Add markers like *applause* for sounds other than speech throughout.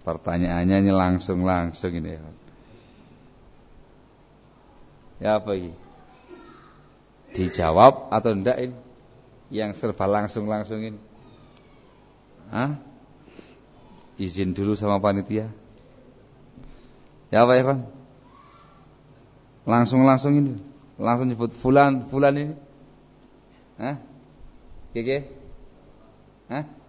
Pertanyaannya ini langsung-langsung ini. Ya apa ini? Dijawab atau enggak ini? Yang serba langsung-langsung ini. Hah? Izin dulu sama panitia. Ya apa ya kan? Langsung-langsung ini. Langsung nyebut fulan, fulan ini. Hah? Kiki? Hah?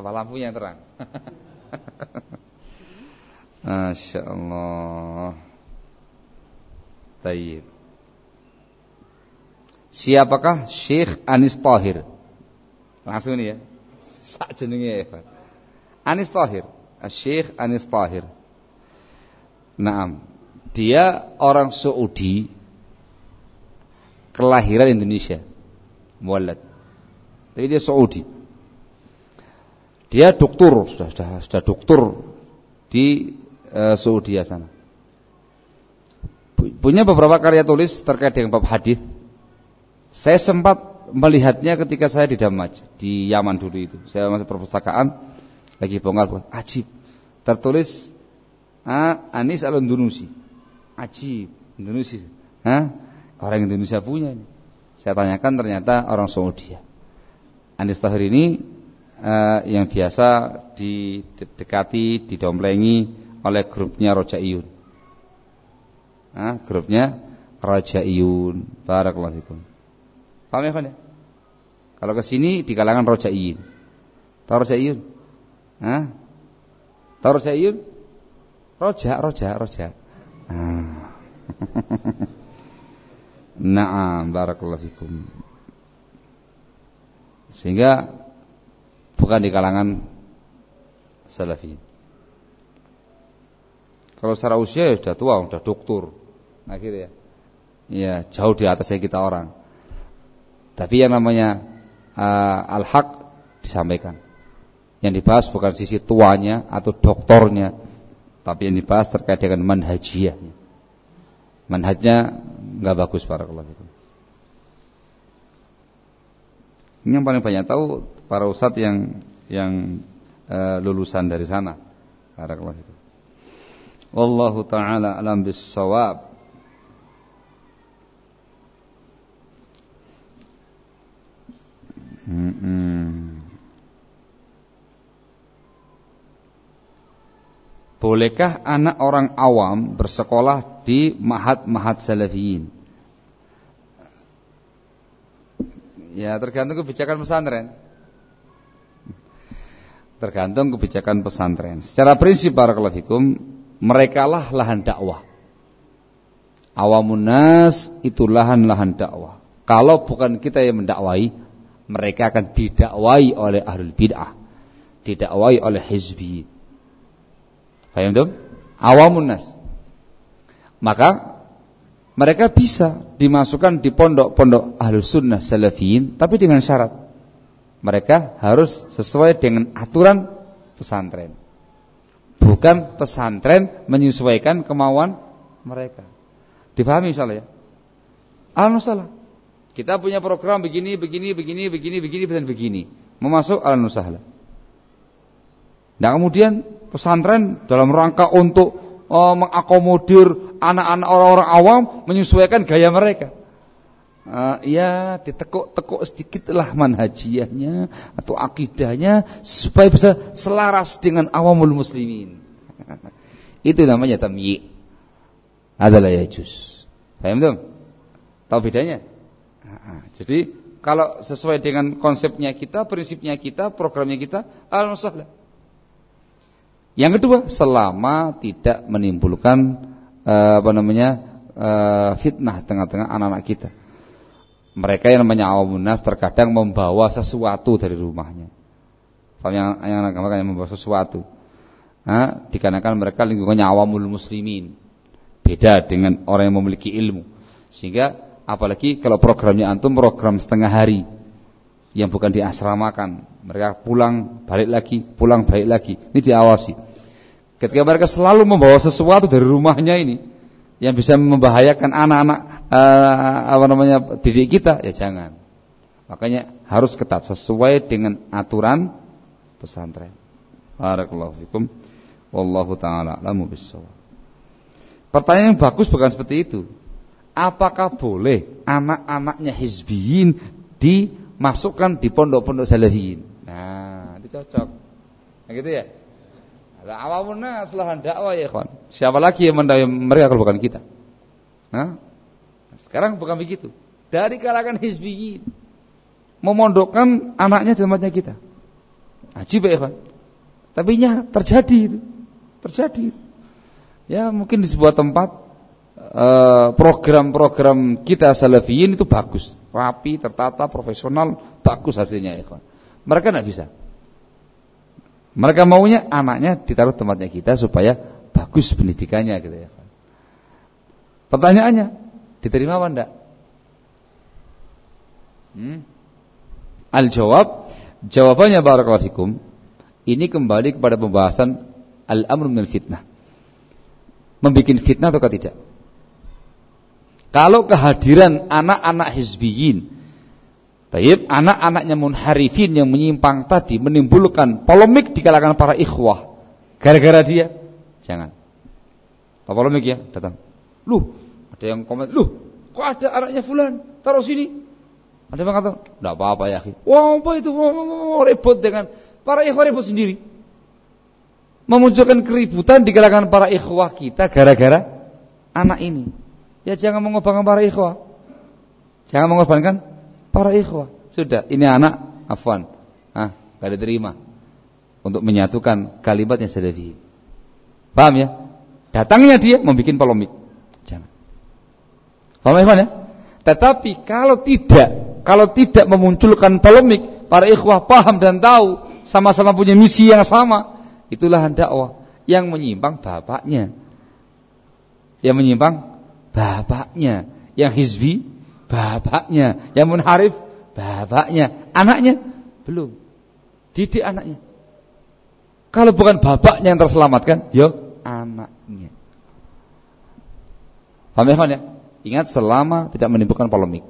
Apa lampunya terang? *laughs* Masya Allah. Tayyib. Siapakah Syekh Anis Tahir? Langsung ini ya. Sak jenenge ya. Anis Tahir. Syekh Anis Tahir. Naam. Dia orang Saudi kelahiran Indonesia. Mualad. Tapi dia Saudi. Dia doktor, sudah sudah, sudah doktor di uh, Saudi sana. Punya beberapa karya tulis terkait dengan bab hadis. Saya sempat melihatnya ketika saya di Damaj, di Yaman dulu itu. Saya masih perpustakaan lagi bongkar buat ajib. Tertulis ah, Anis Al-Indonesia. Ajib, Indonesia. Hah? Orang Indonesia punya ini. Saya tanyakan ternyata orang Saudi. Anis Tahir ini uh, yang biasa didekati, didomplengi oleh grupnya Rojaiyun. Nah, grupnya Rojaiyun. Barakallahu fikum. Paham ya, ya? Kalau ke sini di kalangan Rojaiyun. Tahu Rojaiyun? Hah? Tahu Rojaiyun? Roja, roja, roja. Nah. *laughs* Naam, barakallahu fikum. Sehingga bukan di kalangan salafi. Kalau secara usia ya sudah tua, sudah doktor. Akhirnya ya jauh di atasnya kita orang. Tapi yang namanya uh, al-haq disampaikan. Yang dibahas bukan sisi tuanya atau doktornya, tapi yang dibahas terkait dengan manhajiyahnya. Manhajnya nggak bagus para itu. Ini yang paling banyak tahu para ustadz yang yang uh, lulusan dari sana. Para itu. Wallahu taala alam bis-shawab. Hmm. Bolehkah anak orang awam bersekolah di mahat-mahat salafiyin? Ya tergantung kebijakan pesantren. Tergantung kebijakan pesantren. Secara prinsip para fikum, mereka lah lahan dakwah. Awamun nas itu lahan-lahan dakwah. Kalau bukan kita yang mendakwai, mereka akan didakwai oleh ahlul bid'ah, didakwai oleh hizbi. Paham tuh? Awamun nas. Maka mereka bisa dimasukkan di pondok-pondok ahlus sunnah salafiyin, tapi dengan syarat mereka harus sesuai dengan aturan pesantren. Bukan pesantren menyesuaikan kemauan mereka. Dipahami misalnya ya? Alhamdulillah. Kita punya program begini, begini, begini, begini, begini, dan begini. Memasuk al-nusahla. Nah kemudian pesantren dalam rangka untuk uh, mengakomodir anak-anak orang-orang awam menyesuaikan gaya mereka. Uh, ya ditekuk-tekuk sedikitlah manhajiyahnya atau akidahnya supaya bisa selaras dengan awamul muslimin. *laughs* Itu namanya tamyi. Adalah ya juz. Paham tuh? Tahu bedanya? Nah, jadi kalau sesuai dengan konsepnya kita, prinsipnya kita, programnya kita, alhamdulillah. Yang kedua, selama tidak menimbulkan uh, apa namanya uh, fitnah tengah-tengah anak-anak kita. Mereka yang namanya awamun nas terkadang membawa sesuatu dari rumahnya. Yang yang yang membawa sesuatu. Nah, dikarenakan mereka lingkungannya awamul muslimin. Beda dengan orang yang memiliki ilmu. Sehingga apalagi kalau programnya antum program setengah hari yang bukan diasramakan. Mereka pulang, balik lagi, pulang, balik lagi. Ini diawasi. Ketika mereka selalu membawa sesuatu dari rumahnya ini yang bisa membahayakan anak-anak uh, apa namanya didik kita, ya jangan. Makanya harus ketat sesuai dengan aturan pesantren. Barakallahu fikum. Wallahu taala alamu bissawab. Pertanyaan yang bagus bukan seperti itu. Apakah boleh anak-anaknya hizbiyin dimasukkan di pondok-pondok salafiyin? Nah, itu cocok. Nah, gitu ya. Ada awamun nas lahan dakwah ya, kawan. Siapa lagi yang mendayai mereka kalau bukan kita? Nah, sekarang bukan begitu. Dari kalangan hizbiyin memondokkan anaknya di tempatnya kita. Ajib ya, kawan. Tapi nya terjadi. Terjadi. Ya, mungkin di sebuah tempat eh, program-program kita salafiyin itu bagus, rapi, tertata, profesional, bagus hasilnya ya, kawan. Mereka tidak bisa. Mereka maunya anaknya ditaruh tempatnya kita supaya bagus pendidikannya gitu ya. Pertanyaannya, diterima apa enggak? Hmm? Al-jawab, jawabannya barakallahu ini kembali kepada pembahasan al-amr min fitnah. Membikin fitnah atau tidak? Kalau kehadiran anak-anak hizbiyin Taib, anak-anaknya munharifin yang menyimpang tadi menimbulkan polemik di kalangan para ikhwah. Gara-gara dia, jangan. Apa polemik ya? Datang. Lu, ada yang komen, lu, kok ada anaknya fulan? Taruh sini. Ada yang kata, enggak apa-apa ya, Wah, apa itu? Wah, ribut dengan para ikhwah ribut sendiri. Memunculkan keributan di kalangan para ikhwah kita gara-gara anak ini. Ya jangan mengobangkan para ikhwah. Jangan mengobangkan para ikhwah. Sudah, ini anak afwan. Ah, gak diterima untuk menyatukan kalimatnya salafi. Paham ya? Datangnya dia membuat polemik. Jangan. Paham ya, ya? Tetapi kalau tidak, kalau tidak memunculkan polemik, para ikhwah paham dan tahu sama-sama punya misi yang sama, itulah dakwah yang menyimpang bapaknya. Yang menyimpang bapaknya, yang hizbi Bapaknya. Yang munharif bapaknya. Anaknya belum. Didik anaknya. Kalau bukan bapaknya yang terselamatkan, yo anaknya. Paham ya, ya? Ingat selama tidak menimbulkan polemik.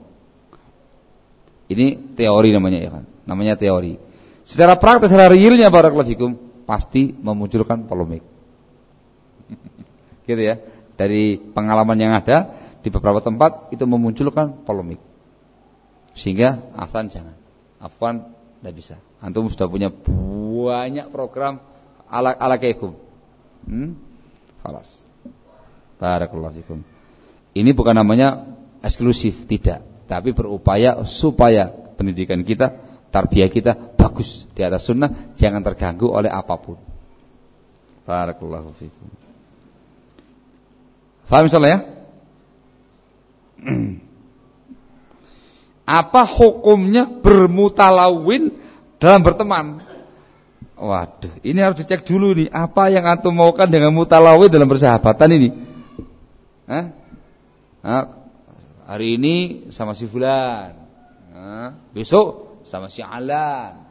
Ini teori namanya ya kan. Namanya teori. Secara praktek, secara realnya barakallahu fikum pasti memunculkan polemik. *laughs* gitu ya. Dari pengalaman yang ada, di beberapa tempat itu memunculkan polemik. Sehingga asan jangan. Afwan tidak bisa. Antum sudah punya banyak program ala ala keikum. Hmm? Falas. Barakallahu fikum. Ini bukan namanya eksklusif, tidak. Tapi berupaya supaya pendidikan kita, tarbiyah kita bagus di atas sunnah, jangan terganggu oleh apa pun. Barakallahu fikum. Faham insyaallah ya? Apa hukumnya bermutalawin dalam berteman? Waduh, ini harus dicek dulu nih. Apa yang antum maukan dengan mutalawin dalam bersahabatan ini? Hah? Nah, hari ini sama si Fulan. Nah, besok sama si Alan.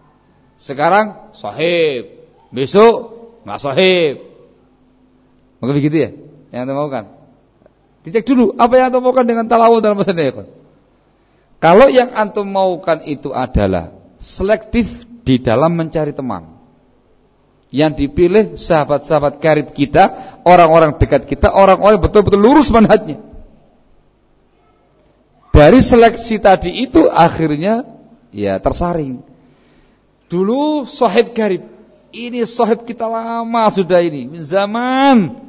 Sekarang sahib. Besok nggak sahib. Mungkin begitu ya? Yang antum maukan? Dicek dulu apa yang antum maukan dengan talawun dalam bahasa Indonesia. Kalau yang antum maukan itu adalah selektif di dalam mencari teman. Yang dipilih sahabat-sahabat karib kita, orang-orang dekat kita, orang-orang betul-betul lurus manhajnya. Dari seleksi tadi itu akhirnya ya tersaring. Dulu sahib karib, ini sahib kita lama sudah ini, zaman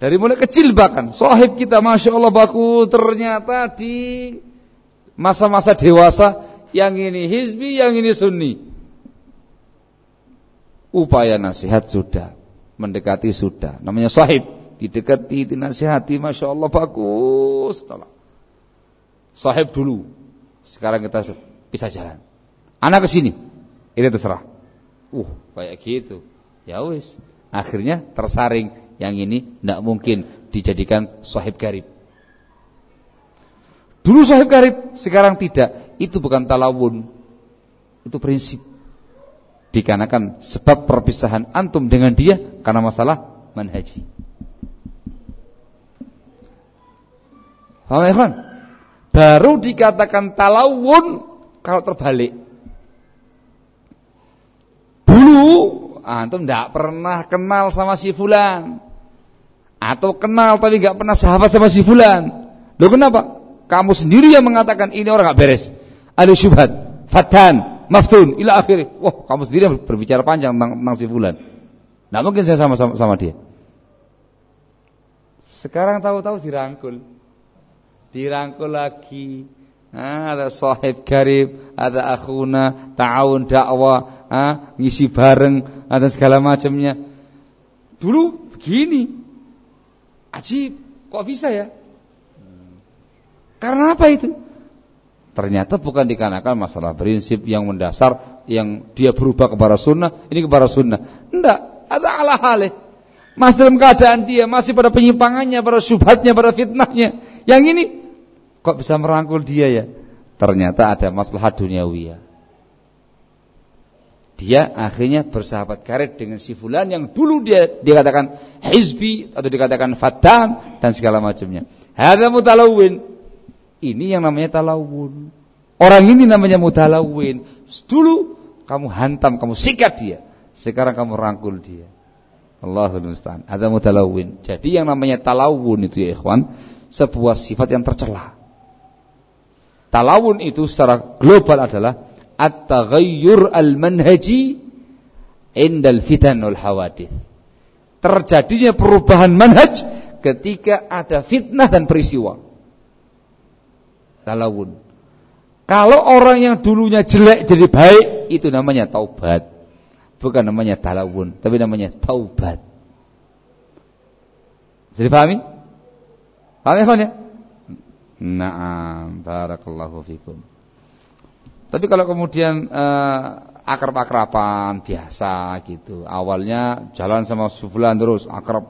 dari mulai kecil bahkan. Sahib kita Masya Allah baku ternyata di masa-masa dewasa yang ini hizbi, yang ini sunni. Upaya nasihat sudah. Mendekati sudah. Namanya sahib. Didekati, dinasihati. Masya Allah bagus. Sahib dulu. Sekarang kita bisa jalan. Anak ke sini. Ini terserah. Uh, kayak gitu. Ya wis. Akhirnya tersaring yang ini tidak mungkin dijadikan sahib karib. Dulu sahib karib, sekarang tidak. Itu bukan talawun. Itu prinsip. Dikarenakan sebab perpisahan antum dengan dia karena masalah manhaji. Paham ya? Baru dikatakan talawun kalau terbalik. Dulu antum tidak pernah kenal sama si fulan. Atau kenal tapi nggak pernah sahabat sama si fulan. Loh kenapa? Kamu sendiri yang mengatakan ini orang nggak beres. Ada syubhat, fatan, maftun, ila akhir. Wah, kamu sendiri yang berbicara panjang tentang, tentang si fulan. Nggak mungkin saya sama, sama sama dia. Sekarang tahu-tahu dirangkul. Dirangkul lagi. Nah, ada sahib garib, ada akhuna, ta'awun dakwah, ah, ngisi bareng, ada segala macamnya. Dulu begini. Ajib, kok bisa ya? Karena apa itu? Ternyata bukan dikarenakan masalah prinsip yang mendasar yang dia berubah kepada sunnah, ini kepada sunnah. Tidak, ada ala halih. Masih dalam keadaan dia masih pada penyimpangannya, pada syubhatnya, pada fitnahnya. Yang ini Kok bisa merangkul dia ya? Ternyata ada masalah duniawi ya. Dia akhirnya bersahabat karib dengan si fulan yang dulu dia dikatakan hizbi atau dikatakan fatan dan segala macamnya. Ada mutalawin. Ini yang namanya talawun. Orang ini namanya mutalawin. Dulu kamu hantam, kamu sikat dia. Sekarang kamu rangkul dia. Allahul musta'an. Ada mutalawin. Jadi yang namanya talawun itu ya ikhwan, sebuah sifat yang tercela. Talawun itu secara global adalah at-taghayyur al-manhaji indal fitan wal hawadith. Terjadinya perubahan manhaj ketika ada fitnah dan peristiwa. Talawun. Kalau orang yang dulunya jelek jadi baik, itu namanya taubat. Bukan namanya talawun, tapi namanya taubat. Jadi pahami? Pahami ya? Naam, barakallahu fikum. Tapi kalau kemudian eh, akrab-akraban biasa gitu, awalnya jalan sama Suflan terus akrab,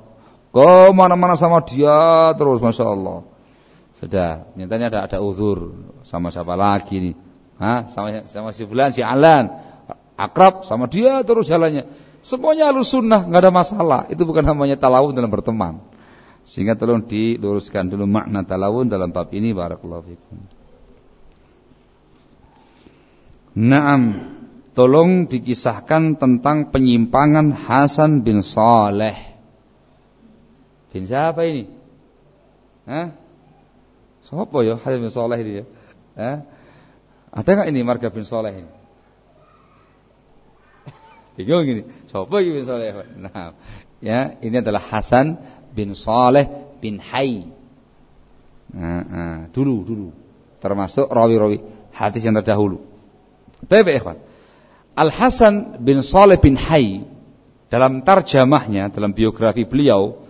ke mana-mana sama dia terus, masya Allah. Sudah, nyatanya ada ada uzur sama siapa lagi nih? Hah? Sama sama si Fulan, si Alan, akrab sama dia terus jalannya. Semuanya halus sunnah, nggak ada masalah. Itu bukan namanya talawun dalam berteman. Sehingga tolong diluruskan dulu makna talawun dalam bab ini barakallahu. Naam, tolong dikisahkan tentang penyimpangan Hasan bin Saleh. Bin siapa ini? Hah? Siapa ya Hasan bin Saleh ini ya? Hah? Ada enggak ini marga bin Saleh ini? *laughs* Bingung gini. Siapa bin Saleh? Nah, ya, ini adalah Hasan bin Saleh bin Hay. Nah, nah, dulu dulu termasuk rawi-rawi hadis yang terdahulu. Baik, ikhwan. Al Hasan bin Saleh bin Hay dalam tarjamahnya dalam biografi beliau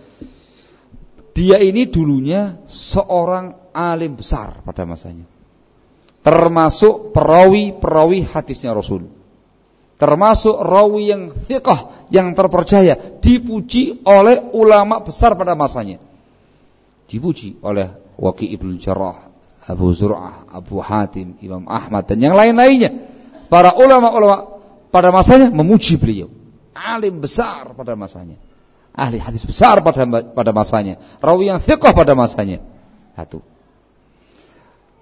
dia ini dulunya seorang alim besar pada masanya. Termasuk perawi-perawi hadisnya Rasul termasuk rawi yang thiqah yang terpercaya dipuji oleh ulama besar pada masanya dipuji oleh Waqi ibnu Jarrah Abu Zur'ah Abu Hatim Imam Ahmad dan yang lain-lainnya para ulama-ulama pada masanya memuji beliau. Alim besar pada masanya. Ahli hadis besar pada pada masanya. Rawi yang thiqah pada masanya. Satu.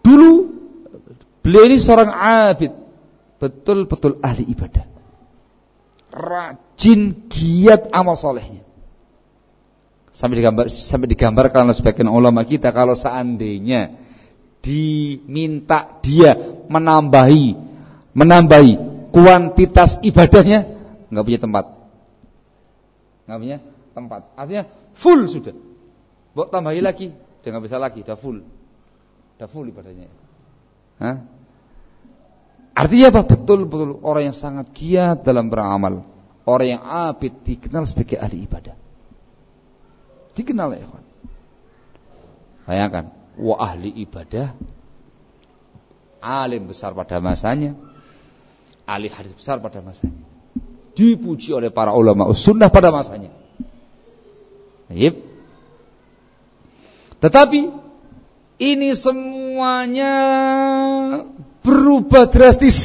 Dulu beliau ini seorang abid. Betul-betul ahli ibadah. Rajin giat amal solehnya. Sampai digambar sampai digambarkan oleh sebagian ulama kita kalau seandainya diminta dia menambahi menambahi kuantitas ibadahnya nggak punya tempat. Nggak punya tempat. Artinya full sudah. Buat tambahi lagi, dia nggak bisa lagi, udah full. Udah full ibadahnya. Hah? Artinya apa? Betul-betul orang yang sangat giat dalam beramal. Orang yang abid dikenal sebagai ahli ibadah. Dikenal ya kawan. Bayangkan, wah ahli ibadah, alim besar pada masanya, ahli hadis besar pada masanya. Dipuji oleh para ulama sunnah pada masanya. Tetapi ini semuanya berubah drastis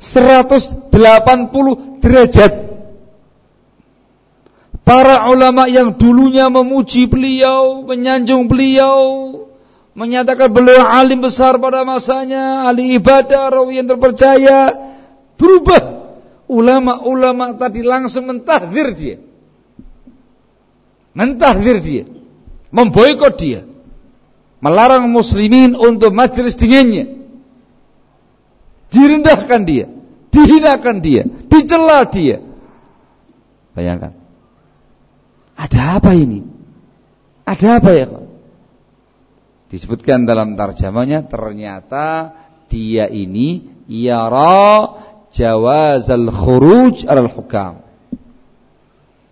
180 derajat para ulama yang dulunya memuji beliau menyanjung beliau menyatakan beliau alim besar pada masanya ahli ibadah rawi yang terpercaya berubah ulama-ulama tadi langsung mentahdir dia. Mentahdir dia. Memboikot dia. Melarang muslimin untuk majelis dengannya. Direndahkan dia. Dihinakan dia. Dicela dia. Bayangkan. Ada apa ini? Ada apa ya? Disebutkan dalam tarjamanya ternyata dia ini yara jawazal khuruj al hukam.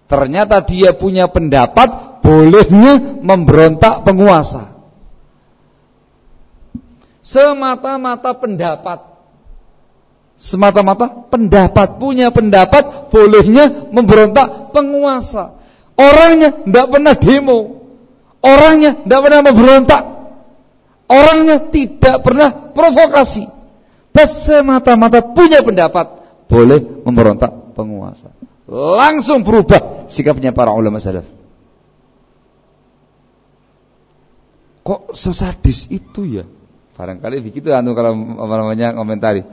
Ternyata dia punya pendapat bolehnya memberontak penguasa. Semata-mata pendapat. Semata-mata pendapat punya pendapat bolehnya memberontak penguasa. Orangnya tidak pernah demo. Orangnya tidak pernah memberontak. Orangnya tidak pernah provokasi. Semata-mata punya pendapat boleh memberontak penguasa. Langsung berubah sikapnya para ulama salaf. Kok sesadis itu ya? Barangkali begitu anu kalau apa namanya komentari.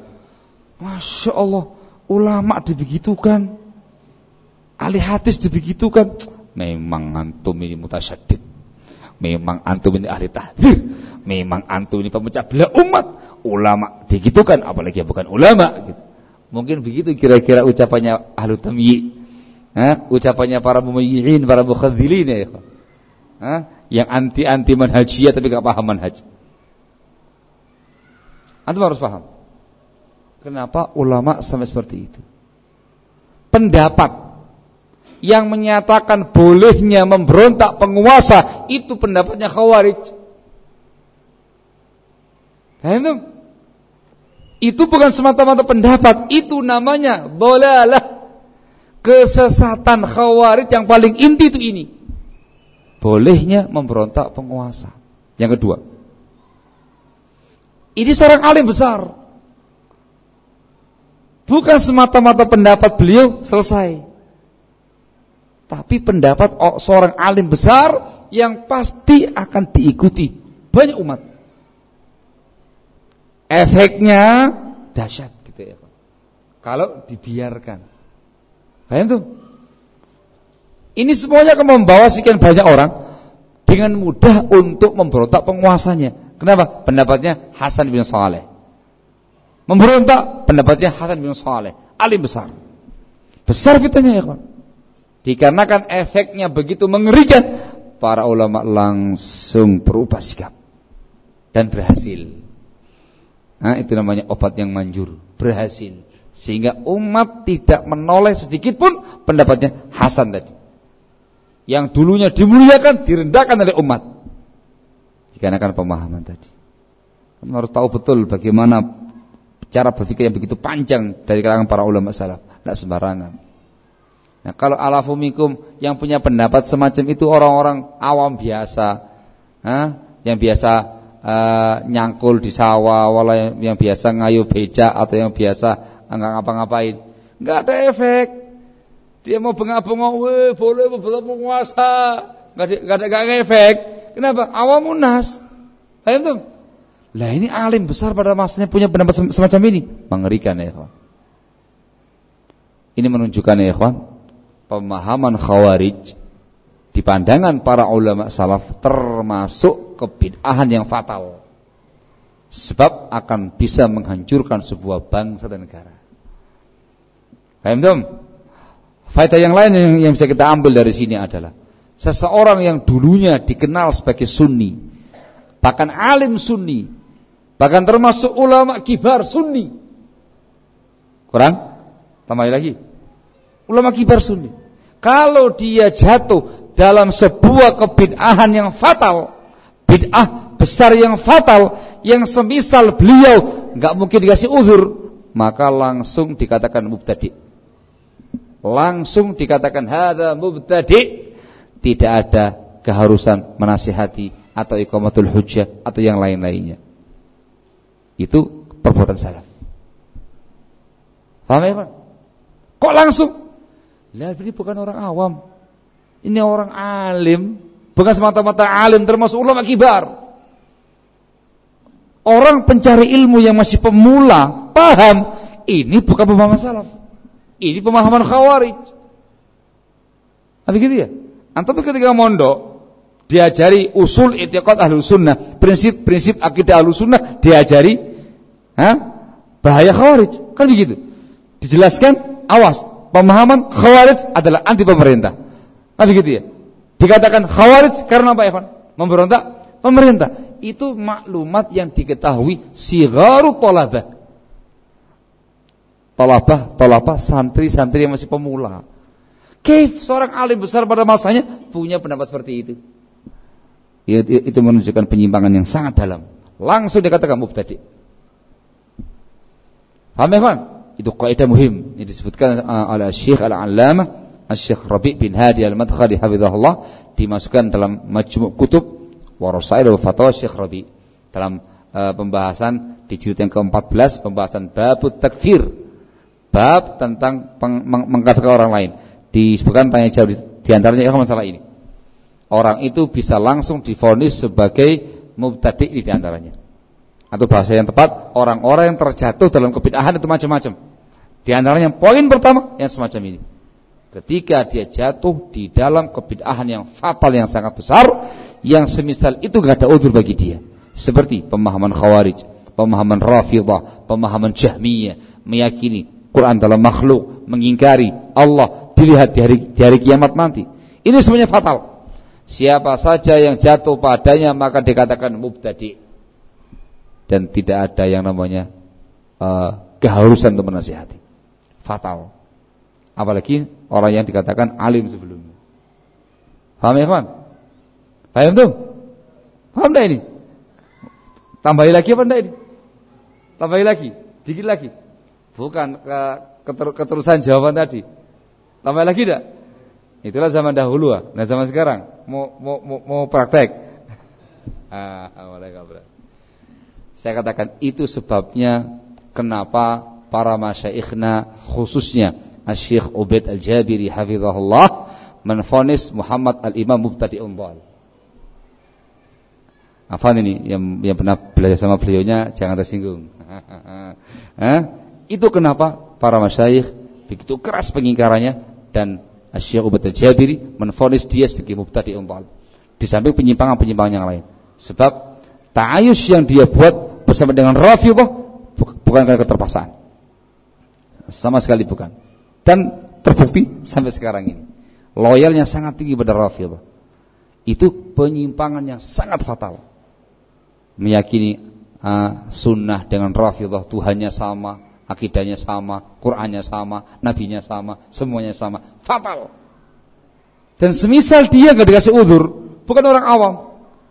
Masya Allah, ulama dibegitukan. Ahli hadis dibegitukan. Memang antum ini mutasyadid. Memang antum ini ahli tahdir. Memang antum ini pemecah belah umat. Ulama digitukan, apalagi yang bukan ulama. Gitu. Mungkin begitu kira-kira ucapannya ahlu tamyi. Ha? Ucapannya para mumayyi'in, para mukhadzilin ya. Ha? Yang anti-anti manhajiyah tapi gak paham manhaj. Antum harus paham. Kenapa ulama sampai seperti itu? Pendapat yang menyatakan bolehnya memberontak penguasa itu pendapatnya Khawarij. Paham Itu bukan semata-mata pendapat, itu namanya bolalah kesesatan Khawarij yang paling inti itu ini. Bolehnya memberontak penguasa. Yang kedua, ini seorang alim besar Bukan semata-mata pendapat beliau selesai. Tapi pendapat seorang alim besar yang pasti akan diikuti banyak umat. Efeknya dahsyat gitu ya. Kalau dibiarkan. Paham tuh? Ini semuanya akan membawa sekian banyak orang dengan mudah untuk memberontak penguasanya. Kenapa? Pendapatnya Hasan bin Saleh. Memberontak pendapatnya Hasan bin Saleh, alim besar. Besar fitnahnya ya kawan. Dikarenakan efeknya begitu mengerikan, para ulama langsung berubah sikap dan berhasil. Nah, itu namanya obat yang manjur, berhasil. Sehingga umat tidak menoleh sedikit pun pendapatnya Hasan tadi. Yang dulunya dimuliakan, direndahkan oleh umat. Dikarenakan pemahaman tadi. Kamu harus tahu betul bagaimana cara berpikir yang begitu panjang dari kalangan para ulama salaf, tidak sembarangan. Nah, kalau alafumikum yang punya pendapat semacam itu orang-orang awam biasa, ha? yang biasa uh, nyangkul di sawah, wala yang, yang biasa ngayu beca atau yang biasa nggak ngapa-ngapain, nggak ada efek. Dia mau bengak-bengok, weh boleh betul penguasa, nggak ada nggak ada efek. Kenapa? Awamunas. Paham tuh? Lah ini alim besar pada masanya punya pendapat semacam ini. Mengerikan ya ikhwan. Ini menunjukkan ya ikhwan. Pemahaman khawarij. Di pandangan para ulama salaf termasuk kebid'ahan yang fatal. Sebab akan bisa menghancurkan sebuah bangsa dan negara. Paham dong? Faedah yang lain yang, yang bisa kita ambil dari sini adalah seseorang yang dulunya dikenal sebagai sunni, bahkan alim sunni, Bahkan termasuk ulama kibar sunni. Kurang? Tambah lagi. Ulama kibar sunni. Kalau dia jatuh dalam sebuah kebid'ahan yang fatal, bid'ah besar yang fatal, yang semisal beliau nggak mungkin dikasih uzur, maka langsung dikatakan mubtadi. Langsung dikatakan hadza mubtadi. Tidak ada keharusan menasihati atau iqamatul hujjah atau yang lain-lainnya. Itu perbuatan salaf. Paham ya? Kok langsung? Lihat ini bukan orang awam. Ini orang alim, bukan semata-mata alim termasuk ulama kibar. Orang pencari ilmu yang masih pemula, paham, ini bukan pemahaman salaf. Ini pemahaman khawarij. Tapi gitu ya. Antum ketika mondok diajari usul itiqad ahlu sunnah, prinsip-prinsip akidah ahlu sunnah diajari, ha? bahaya khawarij, kan begitu. Dijelaskan, awas, pemahaman khawarij adalah anti pemerintah, kan begitu ya. Dikatakan khawarij karena apa Evan? Memberontak pemerintah. Itu maklumat yang diketahui sigaru tolabah. Tolabah, tolabah, santri-santri yang masih pemula. Kaif seorang alim besar pada masanya punya pendapat seperti itu. Itu menunjukkan penyimpangan yang sangat dalam. Langsung dikatakan mubtadi. Paham ya, Itu kaidah muhim yang disebutkan oleh Syekh Al-Allamah Syekh Rabi' bin Hadi Al-Madkhali hafizahullah dimasukkan dalam majmu' kutub Warasail wa Fatwa Syekh Rabi' dalam uh, pembahasan di jilid yang ke-14 pembahasan babut takfir. Bab tentang mengkafirkan orang lain. Disebutkan tanya jawab di, di antaranya masalah ini. Orang itu bisa langsung difonis sebagai mubtadi di antaranya. Atau bahasa yang tepat orang-orang yang terjatuh dalam kebid'ahan itu macam-macam. Di antaranya poin pertama yang semacam ini ketika dia jatuh di dalam kebid'ahan yang fatal yang sangat besar yang semisal itu gak ada udur bagi dia seperti pemahaman khawarij pemahaman rafidah pemahaman jahmiyah meyakini Quran dalam makhluk, mengingkari Allah dilihat di hari, di hari kiamat nanti. Ini semuanya fatal. Siapa saja yang jatuh padanya maka dikatakan mubtadi. Dan tidak ada yang namanya uh, keharusan untuk menasihati. Fatal. Apalagi orang yang dikatakan alim sebelumnya. Paham ya, kawan? Paham tuh? Paham enggak ini? Tambahi lagi apa enggak ini? Tambahi lagi, dikit lagi. Bukan ke, keter, keterusan jawaban tadi. Tambah lagi tidak? Itulah zaman dahulu. Ah. Nah zaman sekarang mau mau mau, mau praktek. *laughs* Saya katakan itu sebabnya kenapa para masyaikhna khususnya Syekh Ubaid Al-Jabiri hafizahullah menfonis Muhammad Al-Imam Mubtadi Umbal. Apa ini yang yang pernah belajar sama beliaunya jangan tersinggung. *laughs* eh? Itu kenapa para masyayikh begitu keras pengingkarannya dan Syekh Ubaid Al-Jabiri menfonis dia sebagai mubtadi umbal. Di samping penyimpangan-penyimpangan yang lain. Sebab ta'ayus yang dia buat bersama dengan Rafidhah bukan karena keterpaksaan. Sama sekali bukan. Dan terbukti sampai sekarang ini. Loyalnya sangat tinggi pada Rafidhah. Itu penyimpangan yang sangat fatal. Meyakini uh, sunnah dengan Rafidhah Tuhannya sama, akidahnya sama, Qur'annya sama, nabinya sama, semuanya sama. Fatal. Dan semisal dia nggak dikasih udur, bukan orang awam,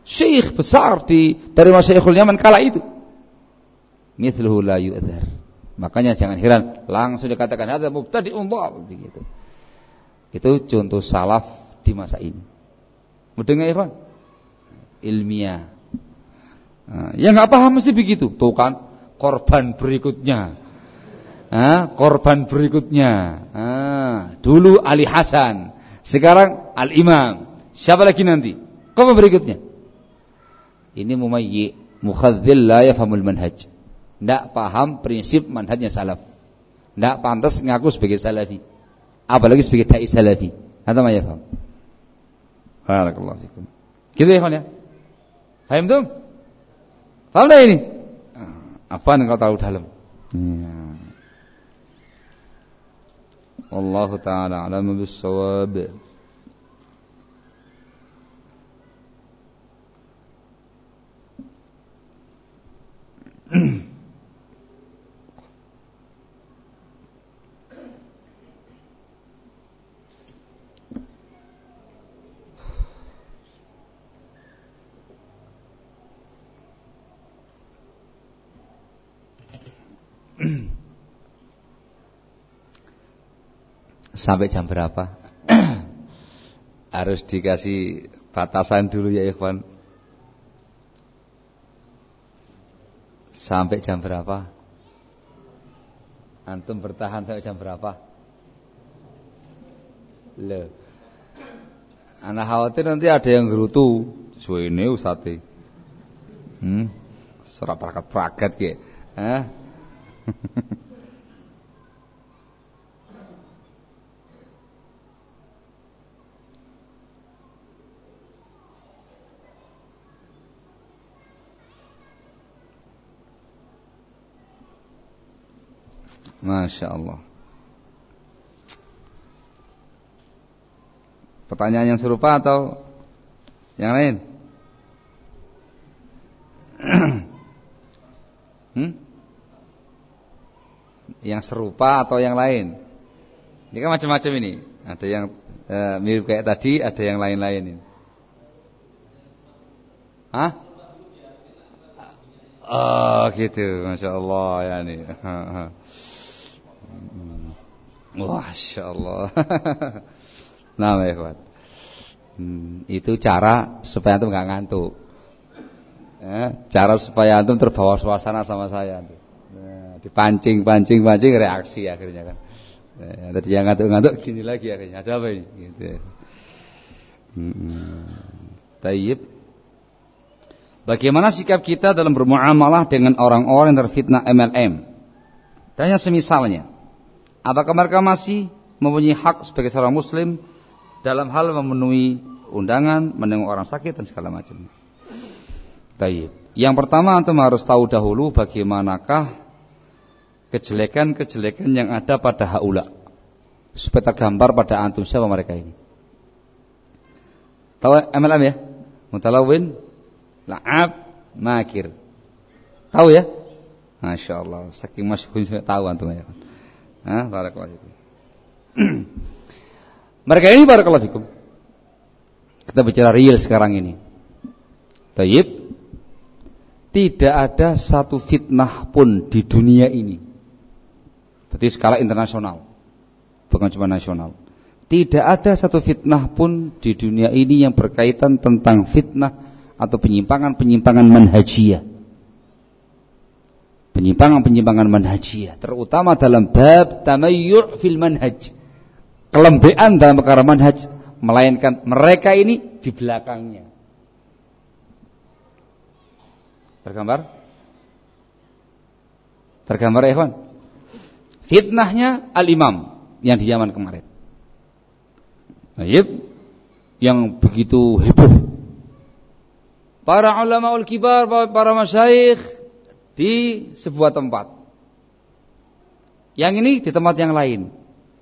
syekh besar di dari masyayikhul Yaman kala itu. Mithluhu la yu'dzar. Makanya jangan heran, langsung dikatakan ada mubtadi'un dhal begitu. Itu contoh salaf di masa ini. Mendengar ikhwan? Ilmiah. Nah, yang nggak paham mesti begitu. Tuh kan korban berikutnya ah, korban berikutnya. Ah, dulu Ali Hasan, sekarang Al Imam. Siapa lagi nanti? Korban berikutnya. Ini mumayyi, mukhadzil la yafhamul manhaj. Tidak paham prinsip manhajnya salaf. Tidak pantas ngaku sebagai salafi. Apalagi sebagai da'i salafi. Anda mah ya paham. Barakallahu fikum. Gitu ya, kawan ya. Faham tuh? Paham dah ini? Ah, Apa yang kau tahu dalam? Ya. Allah Ta'ala alam bisawab. Mm-hmm. *clears throat* Sampai jam berapa? *clears throat* Harus dikasih batasan dulu ya Ikhwan. Sampai jam berapa? Antum bertahan sampai jam berapa? Loh. Anak khawatir nanti ada yang gerutu. ini usati. Hmm? Serap prakat-prakat ke. Hah? *laughs* Masya Allah. Pertanyaan yang serupa atau yang lain? *clears throat* hmm? Yang serupa atau yang lain? Ini kan macam-macam ini. Ada yang e, mirip kayak tadi, ada yang lain-lain ini. Hah? Oh gitu, masya Allah ya nih. *laughs* Masya Allah. *laughs* nah, ya Hmm, itu cara supaya antum nggak ngantuk. Ya, cara supaya antum terbawa suasana sama saya. Nah, dipancing, pancing, pancing reaksi akhirnya kan. Ya, tadi yang ngantuk-ngantuk gini lagi akhirnya. Ada apa ini? Gitu. Hmm. Bagaimana sikap kita dalam bermuamalah dengan orang-orang yang terfitnah MLM? Dan yang semisalnya. Apakah mereka masih mempunyai hak sebagai seorang muslim dalam hal memenuhi undangan, menengok orang sakit dan segala macam. Taib. Yang pertama antum harus tahu dahulu bagaimanakah kejelekan-kejelekan yang ada pada haula. Supaya tergambar pada antum siapa mereka ini. Tahu MLM ya? Mutalawin, la'ab, makir. Tahu ya? Masya Allah, saking masyhur tahu antum ya. Nah. *clears throat* Mereka ini barakallahu. Kita bicara real sekarang ini. Tayyib. Tidak ada satu fitnah pun di dunia ini. Berarti skala internasional. Bukan cuma nasional. Tidak ada satu fitnah pun di dunia ini yang berkaitan tentang fitnah atau penyimpangan-penyimpangan manhajiyah penyimpangan-penyimpangan manhajiyah, terutama dalam bab tamayyu' fil manhaj. Kelembean dalam perkara manhaj, melainkan mereka ini di belakangnya. Tergambar? Tergambar ya, kawan? Fitnahnya al-imam yang di zaman kemarin. Baik, yang begitu heboh. Para ulama ul kibar, para masyayikh di sebuah tempat. Yang ini di tempat yang lain,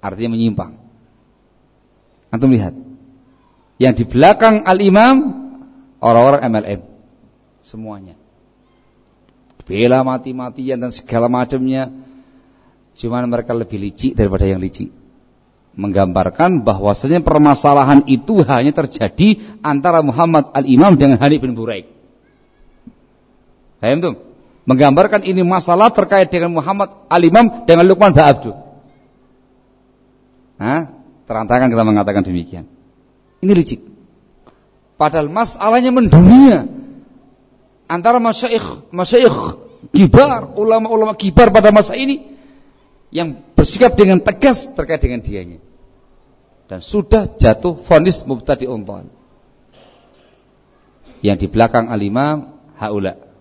artinya menyimpang. Antum lihat. Yang di belakang al-imam orang-orang MLM. Semuanya. Bela mati-matian dan segala macamnya. Cuman mereka lebih licik daripada yang licik. Menggambarkan bahwasanya permasalahan itu hanya terjadi antara Muhammad al-Imam dengan Hanif bin Buraik. Paham tuh? Menggambarkan ini masalah terkait dengan Muhammad al-Imam dengan Luqman Ba'abdu. Nah, terang-terangan kita mengatakan demikian. Ini licik. Padahal masalahnya mendunia. Antara masyaikh, masyaikh kibar, ulama-ulama kibar pada masa ini yang bersikap dengan tegas terkait dengan dianya. Dan sudah jatuh vonis mubtadi untan. Yang di belakang al-imam haula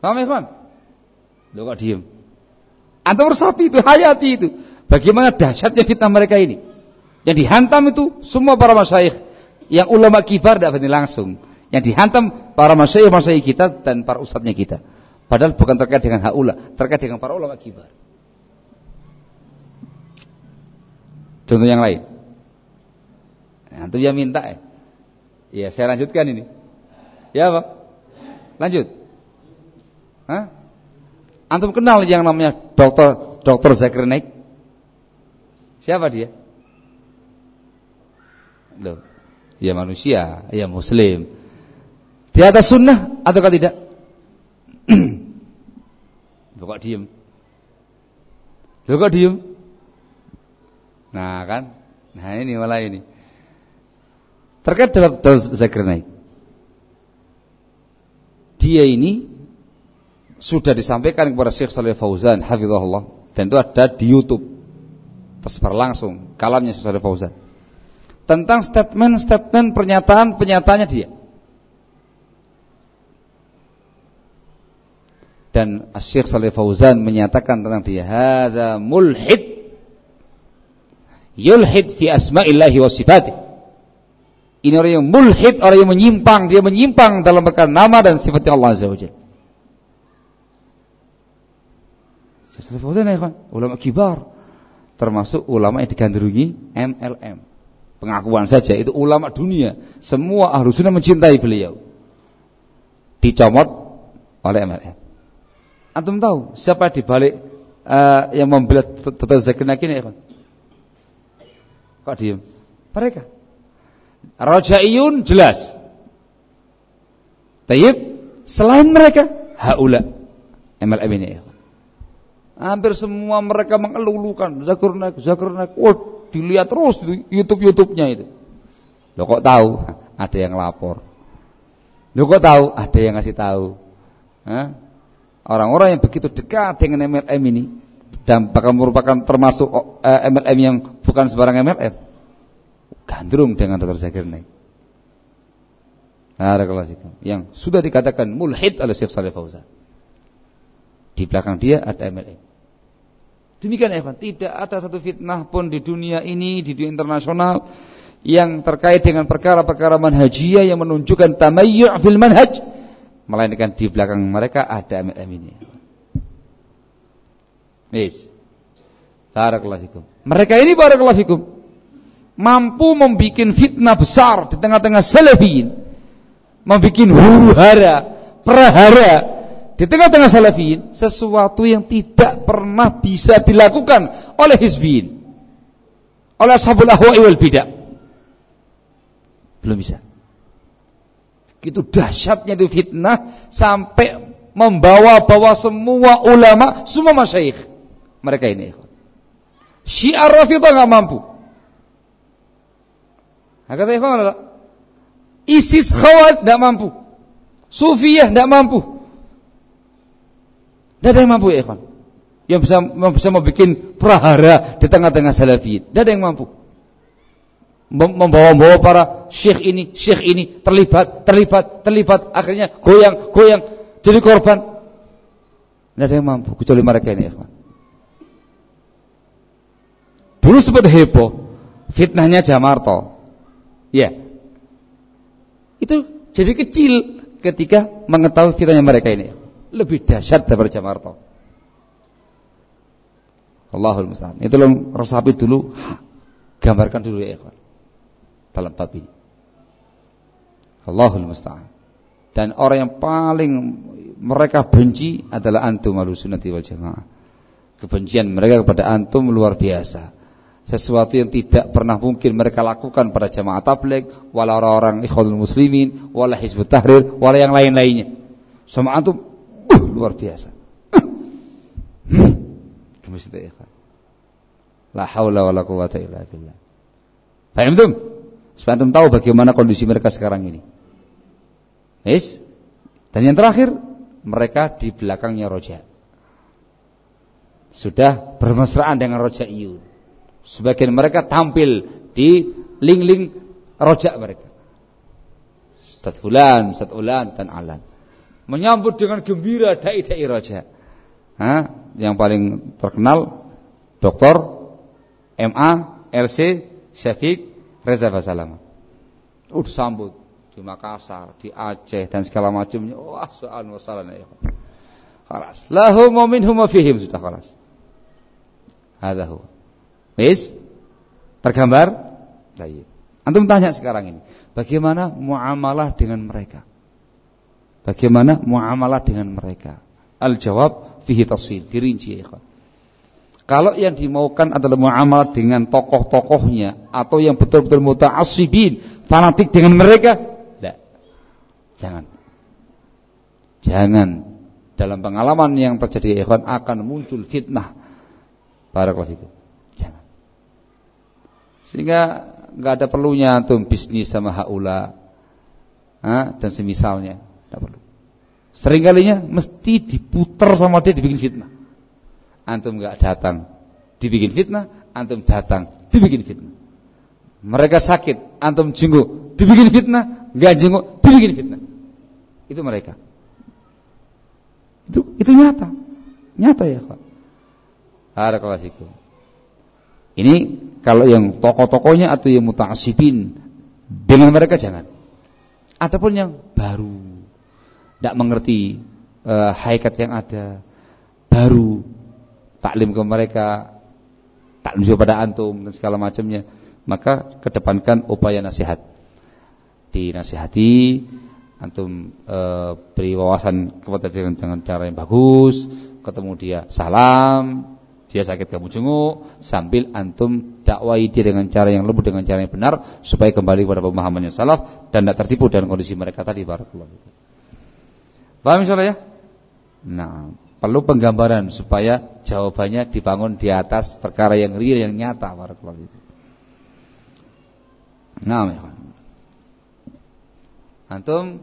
Paham ya kawan? Lo kok diem? Antum resapi itu, hayati itu. Bagaimana dahsyatnya fitnah mereka ini. Yang dihantam itu semua para masyayikh. Yang ulama kibar tidak langsung. Yang dihantam para masyayikh masyayikh kita dan para ustadznya kita. Padahal bukan terkait dengan haula, terkait dengan para ulama kibar. Contoh yang lain. Nah, itu yang minta ya. Ya, saya lanjutkan ini. Ya, Pak. Lanjut. Hah? Antum kenal yang namanya dokter dokter Zakir? Siapa dia? Loh, ya manusia, ya muslim. Di atas sunnah ataukah tidak? *clears throat* Loh kok diem? Loh diem? Nah kan? Nah ini malah ini. Terkait dengan Zakir Naik. Dia ini sudah disampaikan kepada Syekh Saleh Fauzan hafizahullah dan itu ada di YouTube. Tersebar langsung kalamnya Syekh Saleh Fauzan. Tentang statement-statement pernyataan-pernyataannya dia. Dan Syekh Saleh Fauzan menyatakan tentang dia hadza mulhid yulhid fi asma'illahi wa sifatih. Ini orang yang mulhid, orang yang menyimpang, dia menyimpang dalam perkara nama dan sifatnya Allah Azza wa Saleh Fauzan ya kan, ulama kibar. Termasuk ulama yang digandrungi MLM. Pengakuan saja itu ulama dunia. Semua ahlu sunnah mencintai beliau. Dicomot oleh MLM. Antum tahu siapa di balik uh, yang membela Dr. Zakir Naik ini ya kan? Kok diem? Mereka. Rajaiyun jelas. Tayyib selain mereka haula MLM ini ya. Hampir semua mereka mengelulukan Zakir Naik. Oh, dilihat terus di YouTube-YouTube-nya itu. Lo kok tahu? *laughs* Ada yang lapor. Lo kok tahu? Ada yang ngasih tahu. Orang-orang yang begitu dekat dengan MLM ini dan bahkan merupakan termasuk uh, eh, MLM yang bukan sebarang MLM gandrung dengan Dr. Zakir Naik yang sudah dikatakan mulhid oleh Syekh Saleh Fauzan di belakang dia ada MLM demikian ya tidak ada satu fitnah pun di dunia ini di dunia internasional yang terkait dengan perkara-perkara manhajiyah yang menunjukkan tamayyu' fil manhaj melainkan di belakang mereka ada ini Yes. Barakallahu. Mereka ini barakallahu fikum mampu membuat fitnah besar di tengah-tengah salafiyin. Membuat huru-hara, prahara di tengah-tengah salafiyin sesuatu yang tidak pernah bisa dilakukan oleh hizbiyin. Oleh ashabul ahwa'i wal bidah. Belum bisa. Itu dahsyatnya itu fitnah sampai membawa-bawa semua ulama, semua masyayikh mereka ini. Syiar Rafidah nggak mampu. Nah, kata ikhwan ISIS Khawat tidak mampu. Sufiyah tidak mampu. Tidak ada yang mampu ya ikhwan. Yang bisa bisa membuat prahara di tengah-tengah salafiyin. Tidak ada yang mampu. Membawa-bawa para syekh ini, syekh ini terlibat, terlibat, terlibat, akhirnya goyang, goyang, jadi korban. Tidak ada yang mampu kecuali mereka ini, ikhwan. Dulu sempat heboh fitnahnya Jamarto. Ya. Itu jadi kecil ketika mengetahui fitnahnya mereka ini. Lebih dahsyat daripada Jamarto. Allahul musta'an. Itu lo resapi dulu, gambarkan dulu ya ikhwan. Dalam bab ini. Allahul musta'an. Dan orang yang paling mereka benci adalah antum al-sunnati wal jamaah. Kebencian mereka kepada antum luar biasa sesuatu yang tidak pernah mungkin mereka lakukan pada jamaah tabligh, wala orang-orang ikhwanul muslimin, wala hizbut tahrir, wala yang lain-lainnya. Sama antum uh, luar biasa. La haula wala quwata illa billah. Paham tuh? Supaya antum tahu bagaimana kondisi mereka sekarang ini. Yes? Dan yang terakhir, mereka di belakangnya roja. Sudah bermesraan dengan roja iyun. Sebagian mereka tampil di link-link rojak mereka. Ustaz Fulan, Ustaz Ulan, dan Alan. Menyambut dengan gembira dai-dai rojak. Hah? Yang paling terkenal Dokter MA, LC, Syafiq, Reza Basalama. Udah sambut di Makassar, di Aceh dan segala macamnya. Wah, soal wasalan ya. Khalas. Lahum wa wa fihim sudah khalas. Hadza huwa. Wis? Tergambar? Baik. Antum tanya sekarang ini, bagaimana muamalah dengan mereka? Bagaimana muamalah dengan mereka? Al-jawab fihi tafsil, dirinci ya Kalau yang dimaukan adalah muamalah dengan tokoh-tokohnya atau yang betul-betul muta'assibin, fanatik dengan mereka, tidak. Jangan. Jangan. Dalam pengalaman yang terjadi ikhwan akan muncul fitnah. Barakallahu fikum. Sehingga nggak ada perlunya antum bisnis sama haula ha? dan semisalnya, tidak perlu. Seringkalinya mesti diputar sama dia dibikin fitnah. Antum nggak datang, dibikin fitnah, antum datang, dibikin fitnah. Mereka sakit, antum jenguk, dibikin fitnah, nggak jenguk, dibikin fitnah. Itu mereka. Itu itu nyata. Nyata ya, Pak. Barakallahu Ini kalau yang tokoh-tokohnya atau yang muta'asibin dengan mereka jangan. Adapun yang baru, tidak mengerti uh, haikat yang ada, baru taklim ke mereka, taklim juga pada antum dan segala macamnya, maka kedepankan upaya nasihat. Dinasihati, antum e, beri wawasan kepada dengan, dengan cara yang bagus, ketemu dia salam, dia sakit kamu jenguk, sambil antum dakwai dia dengan cara yang lembut dengan cara yang benar supaya kembali kepada pemahamannya salaf dan tidak tertipu dengan kondisi mereka tadi barakallahu. Paham insyaallah ya? Nah, perlu penggambaran supaya jawabannya dibangun di atas perkara yang real yang nyata barakallahu. Nah, ya. Antum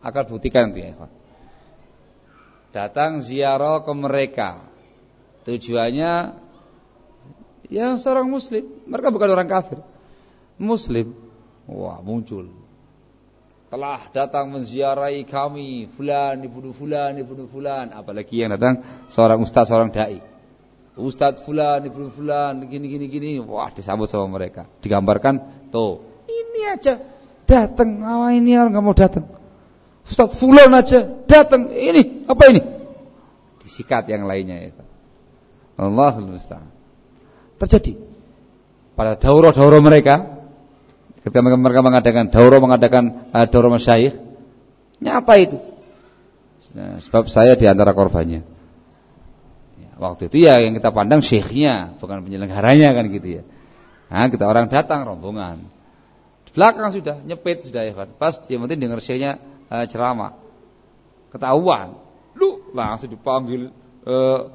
akan buktikan nanti ya. Datang ziarah ke mereka. Tujuannya ya seorang muslim. Mereka bukan orang kafir. Muslim. Wah, muncul. Telah datang menziarahi kami fulan ibnu fulan ibnu fulan, apalagi yang datang seorang ustaz, seorang dai. Ustaz fulan ibnu fulan gini gini gini. Wah, disambut sama mereka. Digambarkan, tuh, ini aja datang, awal ini orang nggak mau datang. Ustaz Fulan aja datang, ini apa ini? Disikat yang lainnya itu. Allah musta'an. Terjadi pada daurah-daurah mereka ketika mereka mengadakan daurah mengadakan uh, daurah masyayikh nyata itu. Nah, sebab saya di antara korbannya. Ya, waktu itu ya yang kita pandang syekhnya, bukan penyelenggaranya kan gitu ya. Nah, kita orang datang rombongan belakang sudah nyepit sudah ya kan. Pas yang penting dengar syekhnya uh, ceramah. Ketahuan. Lu langsung dipanggil uh,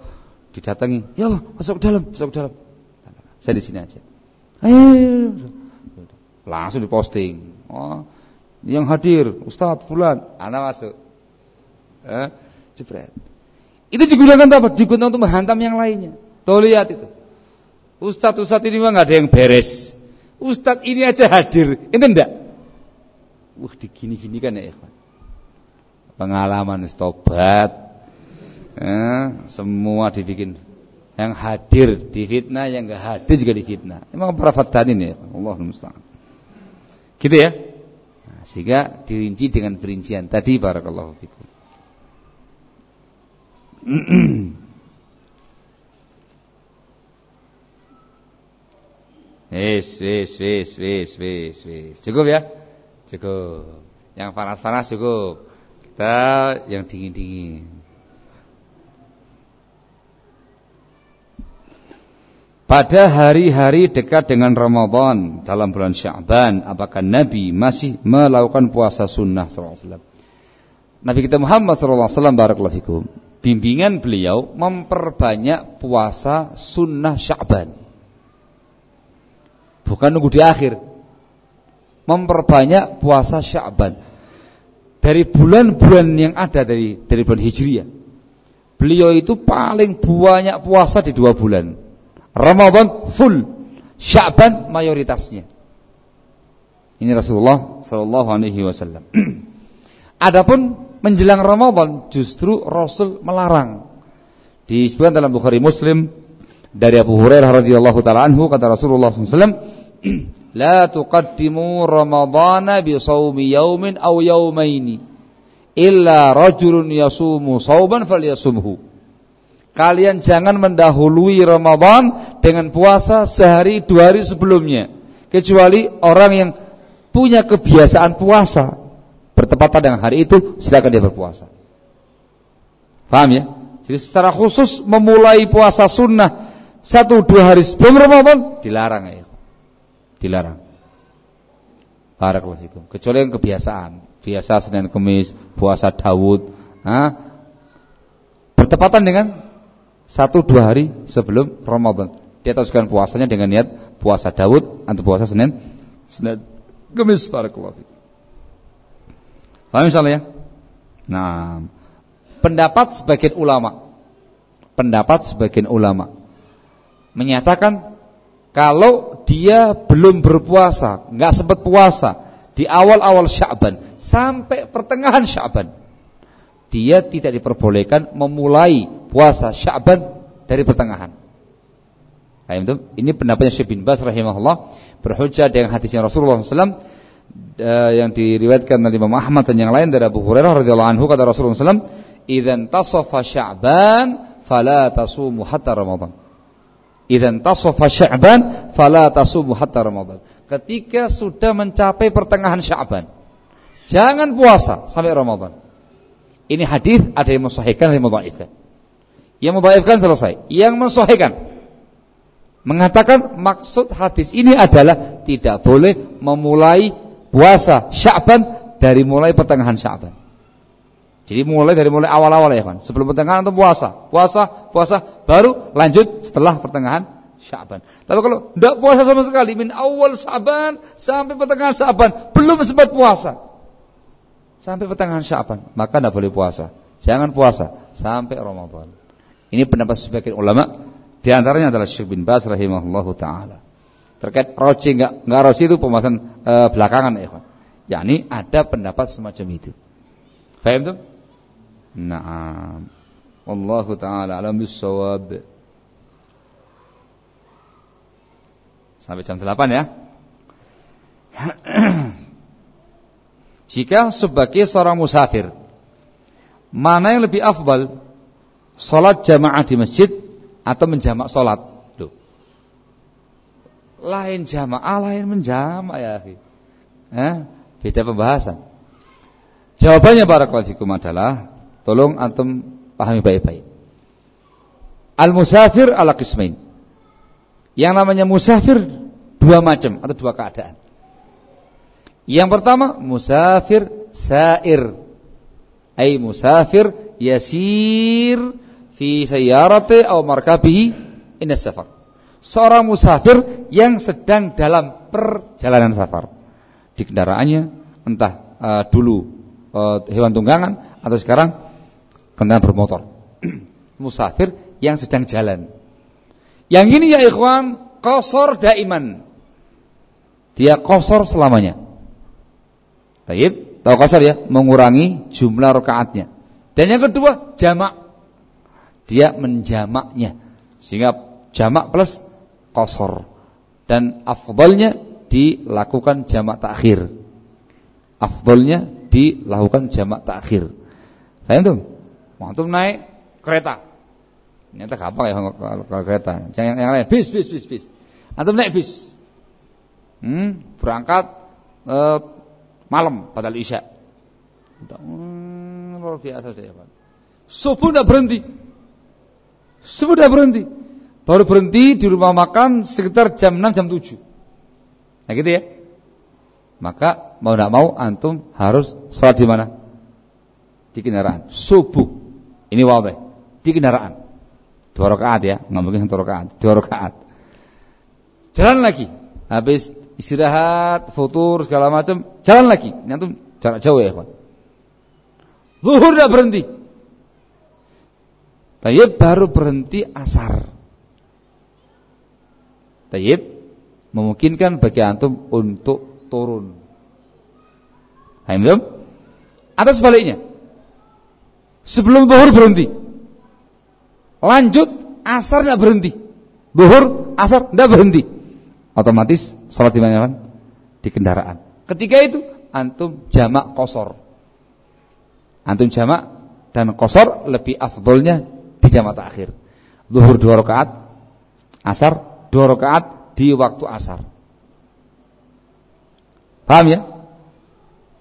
didatangi. Ya Allah, masuk ke dalam, masuk ke dalam. Saya di sini aja. Ayo. Langsung diposting. Oh, yang hadir Ustadz Fulan, anak masuk. Eh, jebret. Itu digunakan apa? Digunakan untuk menghantam yang lainnya. Tuh lihat itu. Ustadz Ustadz ini mah nggak ada yang beres. Ustadz ini aja hadir. Ini enggak? Wah digini-gini kan ya ikhwan. Pengalaman tobat. Eh, semua dibikin. Yang hadir difitnah, yang enggak hadir juga difitnah. Emang para fatan ini ya. Allah musta'an. Gitu ya. Nah, sehingga dirinci dengan perincian tadi barakallahu fikum. *clears throat* Wis, wis, wis, wis, wis, wis. Cukup ya? Cukup. Yang panas-panas cukup. Kita yang dingin-dingin. Pada hari-hari dekat dengan Ramadan dalam bulan Syaban, apakah Nabi masih melakukan puasa sunnah SAW? Nabi kita Muhammad SAW barakallahu Bimbingan beliau memperbanyak puasa sunnah Syaban. Bukan nunggu di akhir. Memperbanyak puasa Sya'ban. Dari bulan-bulan yang ada dari dari bulan Hijriah. Beliau itu paling banyak puasa di dua bulan. Ramadan full, Sya'ban mayoritasnya. Ini Rasulullah Shallallahu Alaihi Wasallam. *clears throat* Adapun menjelang Ramadan justru Rasul melarang. Disebutkan dalam Bukhari Muslim dari Abu Hurairah radhiyallahu taala anhu kata Rasulullah SAW *clears throat* tuqaddimu Ramadana bi sawmi yaumin aw yaumaini illa rajulun yasumu sauban falyasumhu. Kalian jangan mendahului Ramadan dengan puasa sehari dua hari sebelumnya kecuali orang yang punya kebiasaan puasa bertepatan dengan hari itu silakan dia berpuasa. Paham ya? Jadi secara khusus memulai puasa sunnah satu dua hari sebelum Ramadan dilarang ya dilarang. Barakallahu Kecuali yang kebiasaan, biasa Senin Kamis, puasa Daud, ha? bertepatan dengan satu dua hari sebelum Ramadan. Dia teruskan puasanya dengan niat puasa Daud atau puasa Senin Senin Kamis barakallahu fikum. Paham insyaallah ya? Nah, pendapat sebagian ulama pendapat sebagian ulama menyatakan kalau dia belum berpuasa, nggak sempat puasa di awal-awal Sya'ban sampai pertengahan Sya'ban, dia tidak diperbolehkan memulai puasa Sya'ban dari pertengahan. Ini pendapatnya Syekh bin Bas rahimahullah berhujjah dengan hadisnya Rasulullah SAW eh, yang diriwayatkan oleh Imam Ahmad dan yang lain dari Abu Hurairah radhiyallahu anhu kata Rasulullah SAW, "Idzan tasafa Sya'ban fala tasumu hatta Ramadan. Idan tasafa Sya'ban fala tasumu hatta Ramadan. Ketika sudah mencapai pertengahan Sya'ban, jangan puasa sampai Ramadan. Ini hadis ada yang mensahihkan, ada yang mendhaifkan. Yang mendhaifkan selesai. Yang mensahihkan mengatakan maksud hadis ini adalah tidak boleh memulai puasa Sya'ban dari mulai pertengahan Sya'ban. Jadi mulai dari mulai awal-awal ya kan. Sebelum pertengahan atau puasa. Puasa, puasa, baru lanjut setelah pertengahan Syaban. Tapi kalau tidak puasa sama sekali, min awal Syaban sampai pertengahan Syaban, belum sempat puasa. Sampai pertengahan Syaban, maka tidak boleh puasa. Jangan puasa sampai Ramadan. Ini pendapat sebagian ulama, di antaranya adalah Syekh bin Baz rahimahullahu taala. Terkait roci enggak enggak roci itu pembahasan e, belakangan ya. Yakni ada pendapat semacam itu. Faham tuh? Naam. Wallahu taala alam bisawab. Sampai jam 8 ya. *clears throat* Jika sebagai seorang musafir mana yang lebih afdal? Salat jamaah di masjid atau menjamak salat? Loh. Lain jamaah, lain menjamak ya, Eh, beda pembahasan. Jawabannya barakallahu fikum adalah Tolong antum pahami baik-baik. Al-musafir ala qismain. Yang namanya musafir dua macam atau dua keadaan. Yang pertama musafir sair. Ay musafir yasir fi sayyarati atau markabihi inna safar. Seorang musafir yang sedang dalam perjalanan safar. Di kendaraannya entah uh, dulu uh, hewan tunggangan atau sekarang kendaraan bermotor. *clears throat* Musafir yang sedang jalan. Yang ini ya ikhwan, kosor daiman. Dia kosor selamanya. Baik, tahu kosor ya, mengurangi jumlah rakaatnya. Dan yang kedua, jamak. Dia menjamaknya. Sehingga jamak plus kosor. Dan afdolnya dilakukan jamak takhir. Afdolnya dilakukan jamak takhir. Paham tuh? Antum naik kereta. Ternyata gampang ya kalau kereta. Jangan yang lain bis bis bis bis. Antum naik bis. Hmm, berangkat eh, malam pada isya. Udah hmm, luar biasa saya. Subuh tidak berhenti. Tidak berhenti. Baru berhenti di rumah makan sekitar jam 6 jam 7. Nah gitu ya. Maka mau tidak mau antum harus sholat di mana? Di kendaraan. Subuh. Ini wadih. Di kendaraan. Dua rakaat ya, nggak mungkin satu rakaat. Dua rakaat. Jalan lagi. Habis istirahat, futur segala macam, jalan lagi. Ini antum jarak jauh ya, kawan. Zuhur tidak berhenti. Tayyib baru berhenti asar. Tayyib memungkinkan bagi antum untuk turun. Paham Atau sebaliknya, Sebelum zuhur berhenti. Lanjut asar tidak berhenti. Zuhur, asar tidak berhenti. Otomatis sholat di mana? Di kendaraan. Ketika itu antum jamak kosor. Antum jamak dan kosor lebih afdolnya di jamak terakhir. Zuhur dua rakaat, asar dua rakaat di waktu asar. Paham ya?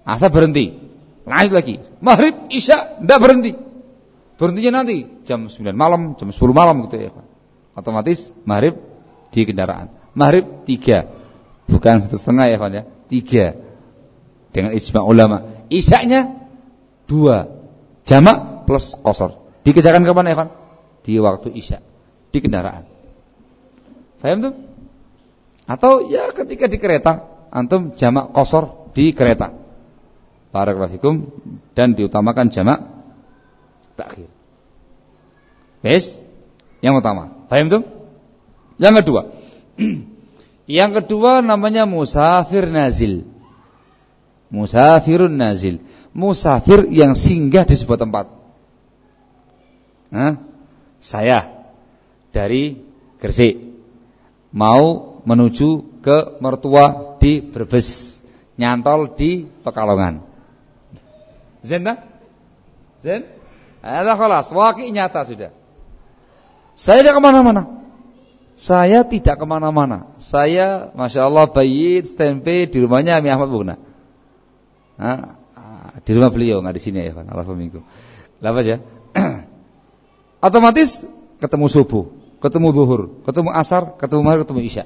Asar berhenti, Lanjut lagi. Maghrib, Isya, tidak berhenti. Berhentinya nanti jam 9 malam, jam 10 malam gitu ya. Otomatis maghrib di kendaraan. Maghrib tiga, bukan satu setengah ya, ya. Tiga. Dengan ijma ulama. Isyaknya dua, jamak plus kosor. Dikerjakan kapan ya, Di waktu isya, di kendaraan. Faham tuh? Atau ya ketika di kereta, antum jamak kosor di kereta. Barakallahu dan diutamakan jamak takhir. Wes, yang utama. Paham itu? Yang kedua. *clears throat* yang kedua namanya musafir nazil. Musafirun nazil. Musafir yang singgah di sebuah tempat. Nah, saya dari Gresik mau menuju ke mertua di Brebes, nyantol di Pekalongan. Zen dah? Zen? Ada kelas, wakil nyata sudah. Saya tidak ke mana-mana. Saya tidak ke mana-mana. Saya, masya Allah, bayi standby di rumahnya Ami Ahmad Bugna. Nah, di rumah beliau, nggak di sini ya, kan? Allah minggu. Lapa ya? *clears throat* Otomatis ketemu subuh, ketemu zuhur, ketemu asar, ketemu maghrib, ketemu isya.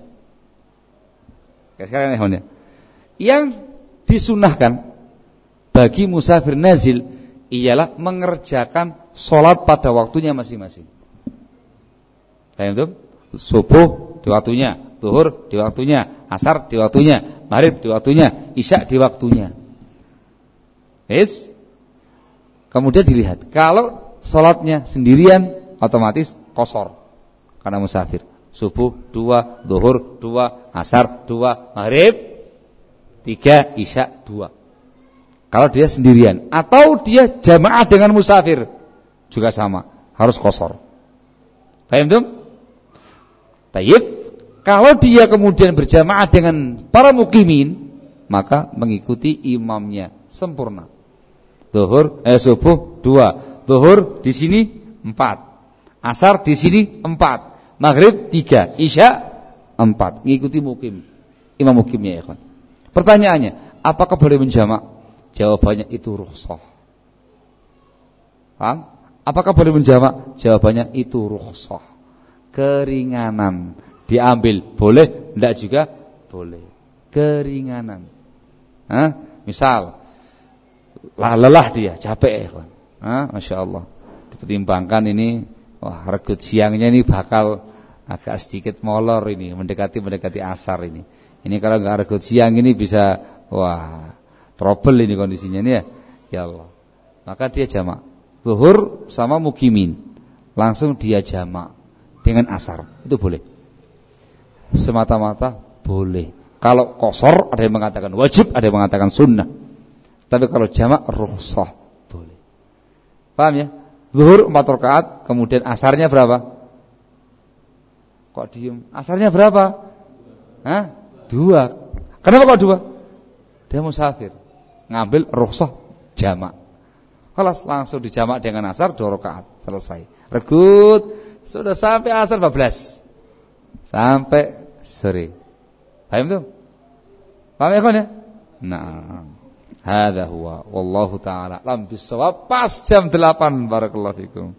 Kayak sekarang ya, Yang disunahkan bagi musafir nazil ialah mengerjakan sholat pada waktunya masing-masing. Paham itu? Subuh di waktunya, zuhur di waktunya, asar di waktunya, maghrib di waktunya, isya di waktunya. Yes? Kemudian dilihat, kalau sholatnya sendirian otomatis kosor karena musafir. Subuh dua, zuhur dua, asar dua, maghrib tiga, isya dua. Kalau dia sendirian atau dia jamaah dengan musafir juga sama, harus kosor. Paham tuh? Tayyib. Kalau dia kemudian berjamaah dengan para mukimin, maka mengikuti imamnya sempurna. Zuhur eh subuh dua, zuhur di sini empat, asar di sini empat, maghrib tiga, isya empat. Mengikuti mukim, imam mukimnya ya kan. Pertanyaannya, apakah boleh menjamak? Jawabannya itu rukhsah. Paham? Apakah boleh menjawab? Jawabannya itu rukhsah. Keringanan. Diambil boleh, tidak juga boleh. Keringanan. Hah? Misal lelah dia, capek ya kan. Hah? Masya Allah. Dipertimbangkan ini, wah regut siangnya ini bakal agak sedikit molor ini, mendekati mendekati asar ini. Ini kalau nggak regut siang ini bisa, wah Trouble ini kondisinya ini ya. Ya Allah. Maka dia jamak. Zuhur sama mukimin. Langsung dia jamak dengan asar. Itu boleh. Semata-mata boleh. Kalau kosor ada yang mengatakan wajib, ada yang mengatakan sunnah. Tapi kalau jamak rukhsah. Paham ya? Zuhur empat rakaat, kemudian asarnya berapa? Kok diem? Asarnya berapa? Hah? Dua. Kenapa kok dua? Dia musafir ngambil rukhsah jamak. Kelas langsung dijamak dengan asar dua rakaat selesai. Regut sudah sampai asar 14. Sampai sore. Paham tuh? Paham ya kan ya? Nah, hadza huwa wallahu taala lam bisawab pas jam 8 barakallahu fikum.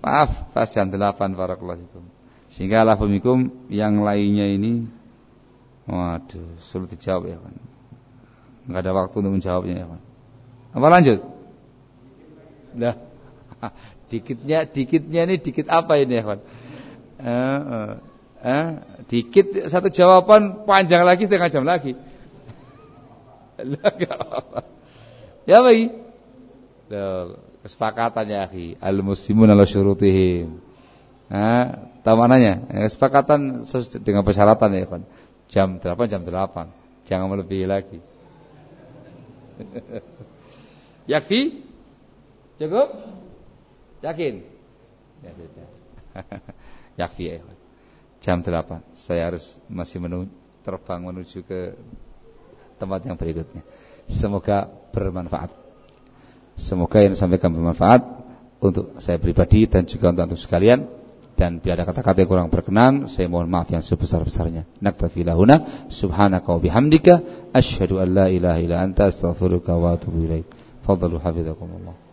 Maaf, pas jam 8 barakallahu fikum. Sehingga Allah yang lainnya ini waduh, sulit dijawab ya kan. Enggak ada waktu untuk menjawabnya ya, Pak. Apa lanjut? Nah, *laughs* dikitnya dikitnya ini dikit apa ini ya, Pak? Eh, eh, eh, dikit satu jawaban panjang lagi setengah jam lagi. Ya bagi kesepakatan ya akhi al muslimun ala syurutihim nah, tahu mananya kesepakatan dengan persyaratan ya kan jam 8 jam 8 jangan melebihi lagi *laughs* Yakfi? Cukup? Yakin? Ya sudah. Yakfi *laughs* ya. Jam 8. Saya harus masih menu, terbang menuju ke tempat yang berikutnya. Semoga bermanfaat. Semoga yang disampaikan bermanfaat untuk saya pribadi dan juga untuk antum sekalian dan bila ada kata-kata yang kurang berkenan saya mohon maaf yang sebesar-besarnya naktafi lahuna subhanaka wa bihamdika asyhadu an la ilaha illa anta astaghfiruka wa atubu ilaik fadhalu hafizakumullah